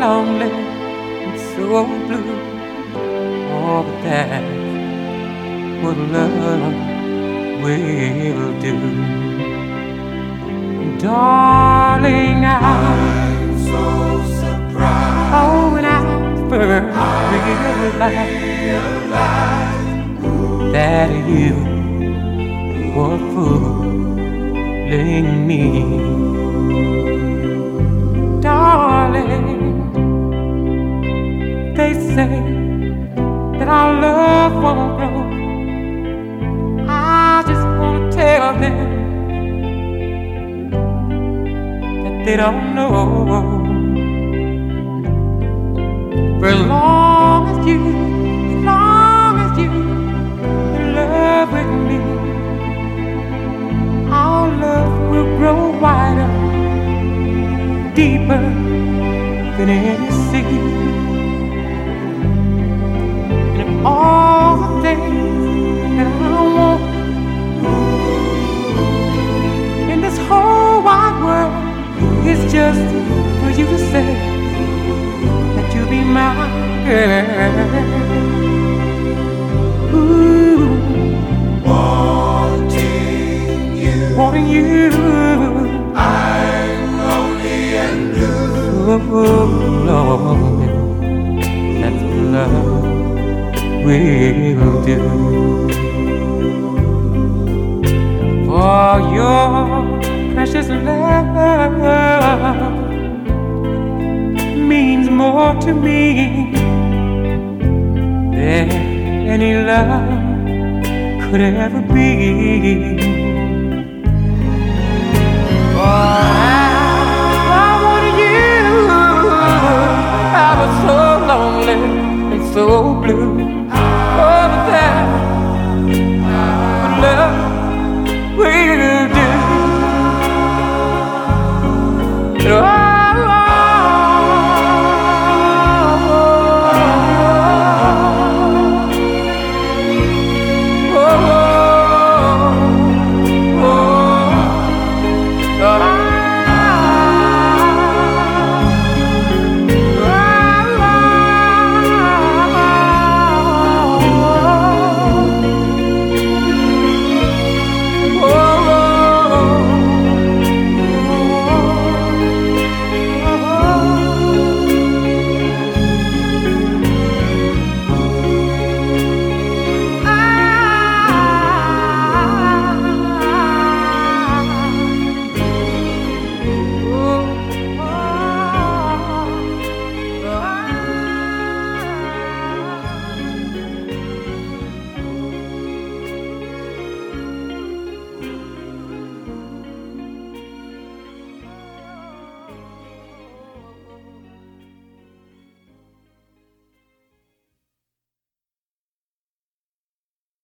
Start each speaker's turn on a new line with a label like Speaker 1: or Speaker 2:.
Speaker 1: lonely and so blue. All but that what love will do. Darling,
Speaker 2: I'm so surprised.
Speaker 1: Oh, when I first realized that you were fooling me, That our love won't grow. I just wanna tell them that they don't know. For as long as you, as long as you in love with me, our love will grow wider, deeper than any sea. All the things that I want in this whole wide world is just for you to say that you be my girl. Ooh,
Speaker 2: Wanting you.
Speaker 1: wanting you.
Speaker 2: I'm lonely and blue.
Speaker 1: Oh, Lord, that's love will do. For your precious love means more to me than any love could ever be.